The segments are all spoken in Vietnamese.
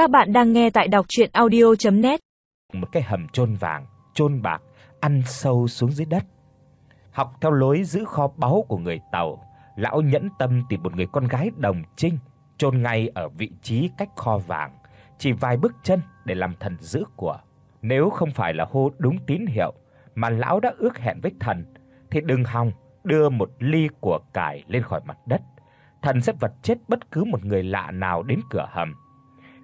Các bạn đang nghe tại đọc audio net Một cái hầm chôn vàng, chôn bạc ăn sâu xuống dưới đất. Học theo lối giữ kho báu của người Tàu, lão nhẫn tâm tìm một người con gái đồng trinh chôn ngay ở vị trí cách kho vàng, chỉ vài bước chân để làm thần giữ của. Nếu không phải là hô đúng tín hiệu mà lão đã ước hẹn với thần thì đừng hòng đưa một ly của cải lên khỏi mặt đất. Thần sẽ vật chết bất cứ một người lạ nào đến cửa hầm.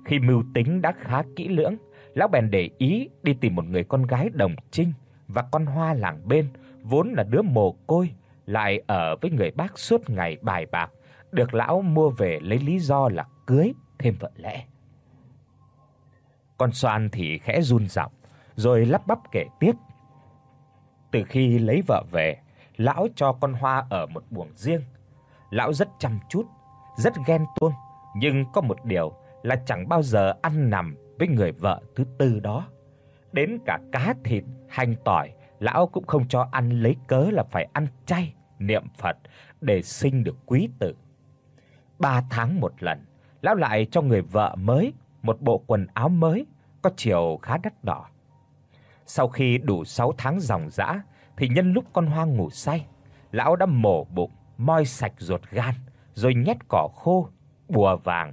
Khi mưu tính đã khá kỹ lưỡng, lão bèn để ý đi tìm một người con gái đồng trinh và con hoa làng bên vốn là đứa mồ côi lại ở với người bác suốt ngày bài bạc, được lão mua về lấy lý do là cưới thêm vợ lẽ. Con soan thì khẽ run giọng, rồi lắp bắp kể tiếp. Từ khi lấy vợ về, lão cho con hoa ở một buồng riêng. Lão rất chăm chút, rất ghen tuông, nhưng có một điều là chẳng bao giờ ăn nằm với người vợ thứ tư đó. Đến cả cá thịt, hành tỏi, lão cũng không cho ăn lấy cớ là phải ăn chay, niệm Phật để sinh được quý tử. 3 tháng một lần, lão lại cho người vợ mới một bộ quần áo mới có chiều khá đắt đỏ. Sau khi đủ 6 tháng ròng rã thì nhân lúc con hoang ngủ say, lão đã mổ bụng, moi sạch ruột gan, rồi nhét cỏ khô, bùa vàng,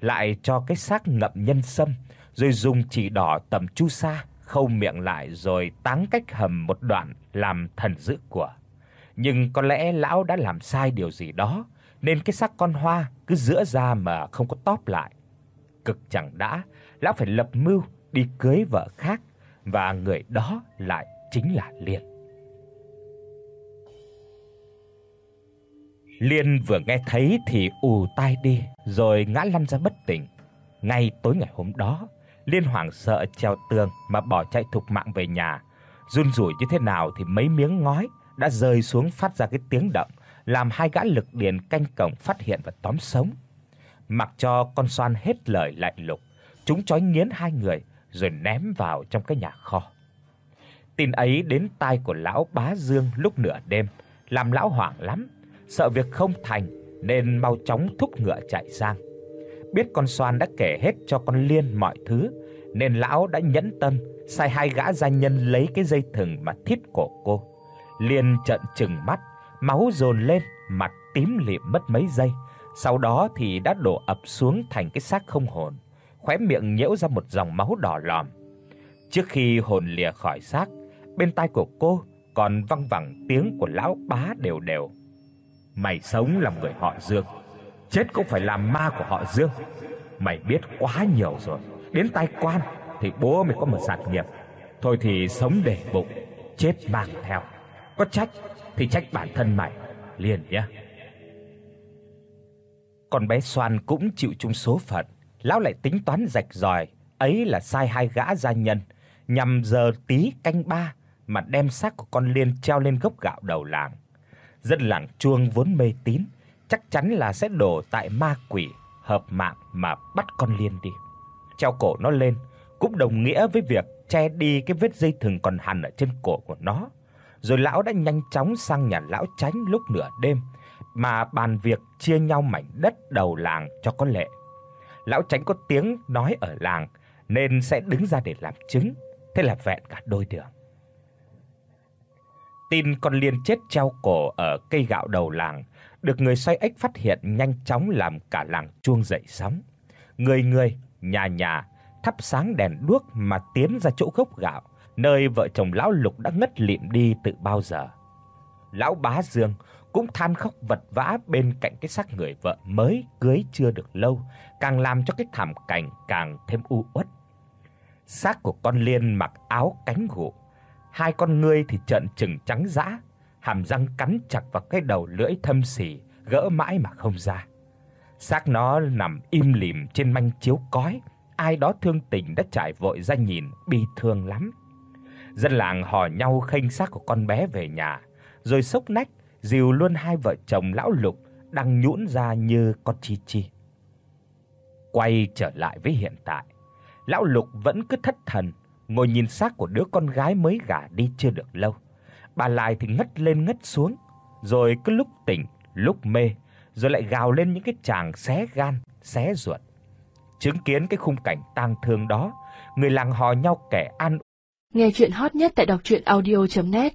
lại cho cái xác ngậm nhân sâm, rồi dùng chỉ đỏ tầm chu sa khâu miệng lại rồi táng cách hầm một đoạn làm thần giữ của. Nhưng có lẽ lão đã làm sai điều gì đó, nên cái xác con hoa cứ giữa ra mà không có tóp lại. Cực chẳng đã, lão phải lập mưu đi cưới vợ khác và người đó lại chính là Liên. Liên vừa nghe thấy thì ù tai đi, rồi ngã lăn ra bất tỉnh. Ngay tối ngày hôm đó, Liên hoảng sợ trèo tường mà bỏ chạy thục mạng về nhà. Run rủi như thế nào thì mấy miếng ngói đã rơi xuống phát ra cái tiếng động, làm hai gã lực điền canh cổng phát hiện và tóm sống. Mặc cho con xoan hết lời lại lục, chúng chói nghiến hai người rồi ném vào trong cái nhà kho. Tin ấy đến tai của lão Bá Dương lúc nửa đêm, làm lão hoảng lắm, sợ việc không thành nên mau chóng thúc ngựa chạy sang. Biết con soan đã kể hết cho con Liên mọi thứ, nên lão đã nhẫn tâm sai hai gã gia nhân lấy cái dây thừng mà thít cổ cô. Liên trợn trừng mắt, máu dồn lên, mặt tím lịm mất mấy giây, sau đó thì đã đổ ập xuống thành cái xác không hồn, khóe miệng nhễu ra một dòng máu đỏ lòm. Trước khi hồn lìa khỏi xác, bên tai của cô còn văng vẳng tiếng của lão bá đều đều. Mày sống làm người họ Dương, chết cũng phải làm ma của họ Dương. Mày biết quá nhiều rồi, đến tai quan thì bố mày có một sản nghiệp. Thôi thì sống để bụng, chết mang theo. Có trách thì trách bản thân mày liền nhé. Con bé Soan cũng chịu chung số phận, lão lại tính toán rạch ròi, ấy là sai hai gã gia nhân nhằm giờ tí canh ba mà đem xác của con Liên treo lên gốc gạo đầu làng. Dân làng chuông vốn mê tín, chắc chắn là sẽ đổ tại ma quỷ hợp mạng mà bắt con Liên đi. Treo cổ nó lên cũng đồng nghĩa với việc che đi cái vết dây thừng còn hằn ở trên cổ của nó. Rồi lão đã nhanh chóng sang nhà lão Tránh lúc nửa đêm mà bàn việc chia nhau mảnh đất đầu làng cho con lệ. Lão Tránh có tiếng nói ở làng nên sẽ đứng ra để làm chứng, thế là vẹn cả đôi đường. Tin con Liên chết treo cổ ở cây gạo đầu làng, được người xoay ếch phát hiện nhanh chóng làm cả làng chuông dậy sóng. Người người, nhà nhà thắp sáng đèn đuốc mà tiến ra chỗ gốc gạo, nơi vợ chồng lão Lục đã ngất lịm đi từ bao giờ. Lão Bá Dương cũng than khóc vật vã bên cạnh cái xác người vợ mới cưới chưa được lâu, càng làm cho cái thảm cảnh càng thêm u uất. Xác của con Liên mặc áo cánh gụ, hai con ngươi thì trợn trừng trắng dã, hàm răng cắn chặt vào cái đầu lưỡi thâm sỉ, gỡ mãi mà không ra. Xác nó nằm im lìm trên manh chiếu cói, ai đó thương tình đã trải vội ra nhìn bi thương lắm. Dân làng hò nhau khênh xác của con bé về nhà, rồi xốc nách dìu luôn hai vợ chồng lão Lục đang nhũn ra như con chi chi. Quay trở lại với hiện tại, lão Lục vẫn cứ thất thần, ngồi nhìn xác của đứa con gái mới gả đi chưa được lâu. Bà lại thì ngất lên ngất xuống, rồi cứ lúc tỉnh, lúc mê, rồi lại gào lên những cái tràng xé gan, xé ruột. Chứng kiến cái khung cảnh tang thương đó, người làng hò nhau kẻ ăn Nghe truyện hot nhất tại doctruyenaudio.net